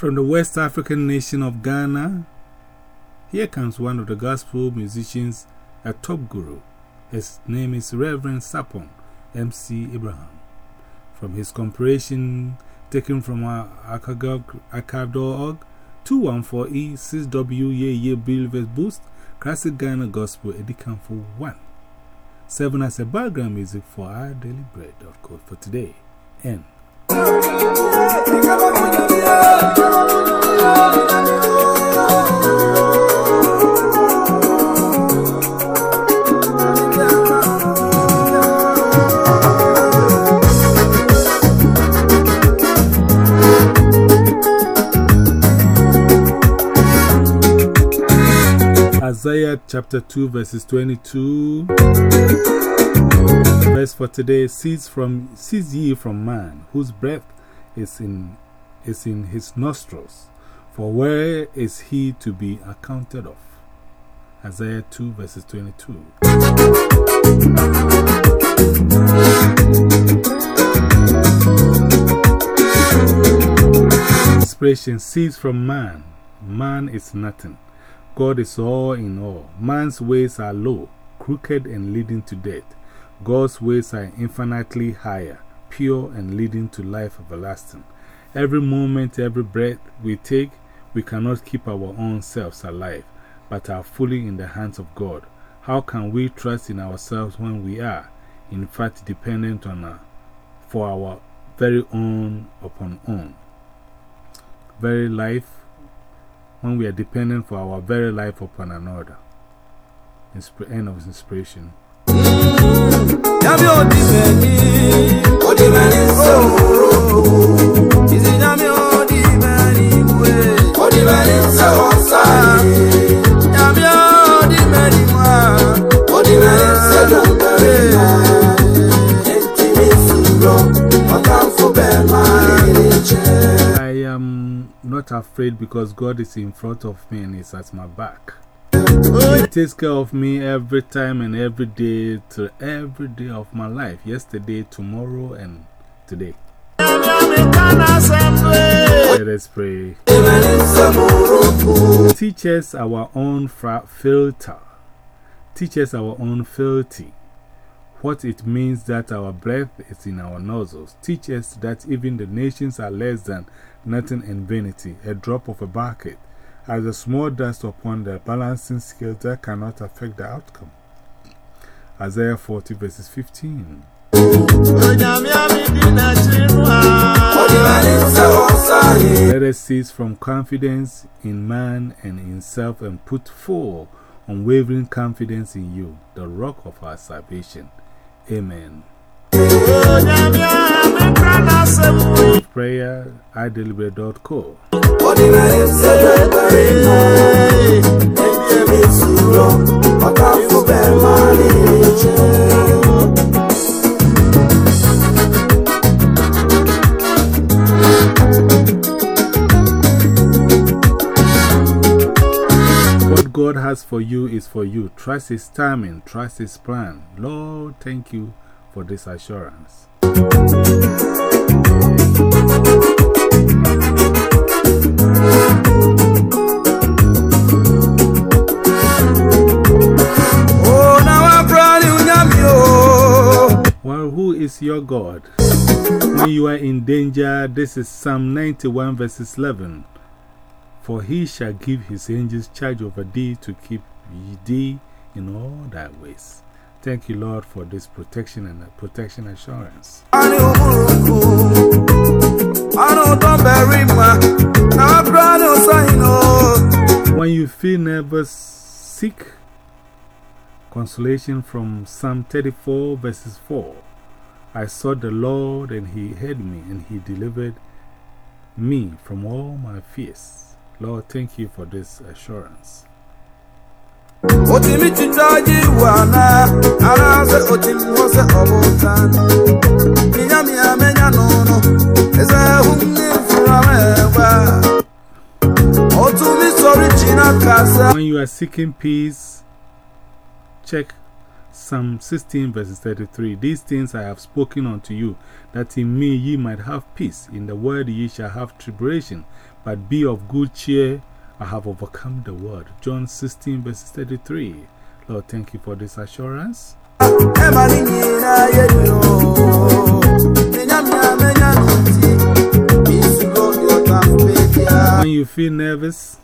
from the West African nation of Ghana, here comes one of the gospel musicians, a top guru. His name is Reverend Sapon MC Abraham. From his comparison taken from our archive.org 214E 6W Ye Boost, Classic Ghana Gospel Edikan for 1. 7 as a background music for our daily bread, of course, for today. N. Isaiah chapter 2, verses 22. For today Cease, from, cease ye from man, whose breath is in, is in his nostrils. For where is he to be accounted of? Isaiah 2, verses 22. Inspiration Cease from man. Man is nothing. God is all in all. Man's ways are low, crooked, and leading to death. God's ways are infinitely higher, pure, and leading to life everlasting. Every moment, every breath we take, we cannot keep our own selves alive, but are fully in the hands of God. How can we trust in ourselves when we are, in fact, dependent on our, for our very own upon own? Very life when we are dependent for our very life upon another. Insp end of inspiration. I am not afraid because God is in front of me and is at my back. Takes care of me every time and every day to every day of my life. Yesterday, tomorrow, and today. Let us pray. Teach us our own filter. Teach us our own filthy. What it means that our breath is in our nostrils. Teach us that even the nations are less than nothing in vanity, a drop of a bucket, as a small dust upon the balancing scale that cannot affect the outcome. Isaiah 40 verses 15. Let us cease from confidence in man and in self and put full, unwavering confidence in you, the rock of our salvation. Amen. Prayer idelibre.co. What God has for you is for you. Trust His timing, trust His plan. Lord, thank you for this assurance. Well, who is your God? When you are in danger, this is Psalm 91 verses 11. For he shall give his angels charge over thee to keep thee in all thy ways. Thank you, Lord, for this protection and uh, protection assurance. When you feel nervous, seek consolation from Psalm 34, verses 4. I sought the Lord, and he heard me, and he delivered me from all my fears. Lord, thank you for this assurance. Otimi wana amenya nono Otumi sori china kasa When you are seeking peace Check Psalm 16 verses 33 These things I have spoken unto you That in me ye might have peace. In the world ye shall have tribulation but be of good cheer. I have overcome the world. John 16, verses 33. Lord, thank you for this assurance. When you feel nervous,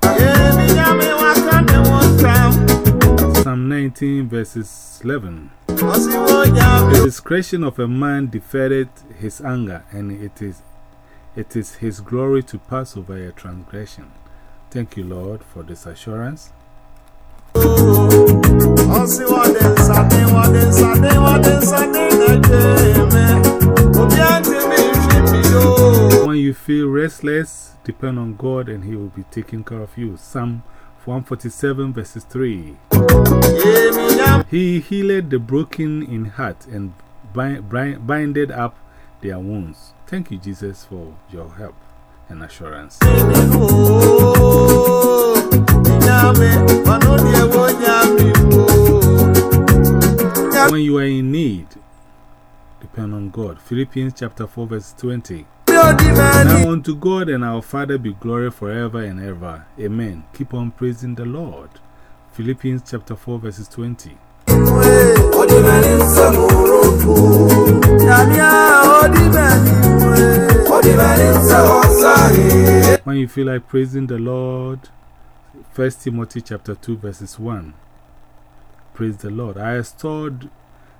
Psalm 19, verses 11. The discretion of a man deferred his anger, and it is, it is his glory to pass over a transgression. Thank you, Lord, for this assurance. When you feel restless, depend on God and He will be taking care of you. Psalm 147, verses 3. He healed the broken in heart and binded up their wounds. Thank you, Jesus, for your help and assurance. When you are in need, depend on God. Philippians chapter 4, verse 20. Now unto God and our Father be glory forever and ever. Amen. Keep on praising the Lord. Philippians chapter 4, verses 20. When you feel like praising the Lord, 1 Timothy chapter 2, verses 1. Praise the Lord. I stored,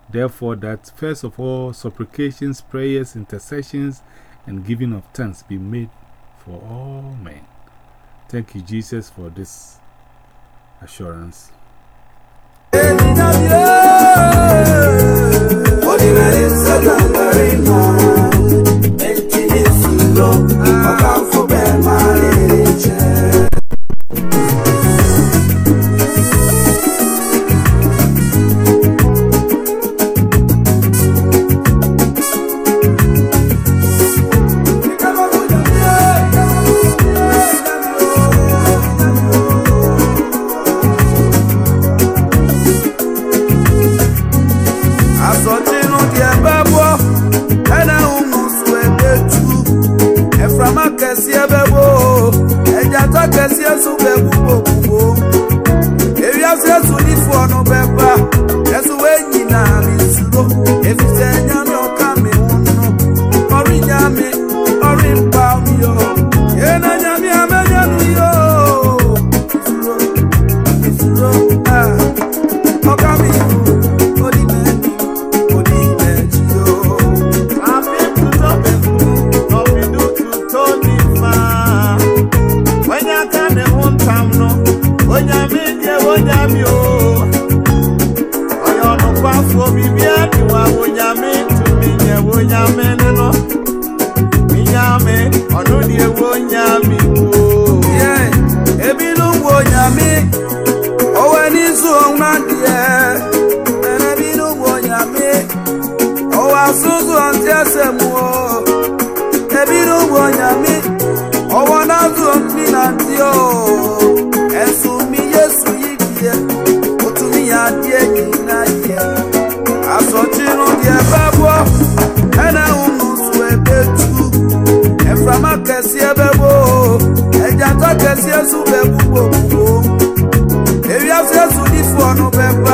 therefore, that first of all, supplications, prayers, intercessions, and giving of thanks be made for all men. Thank you, Jesus, for this assurance. a Esu we nyina mi suro Binyami amenya no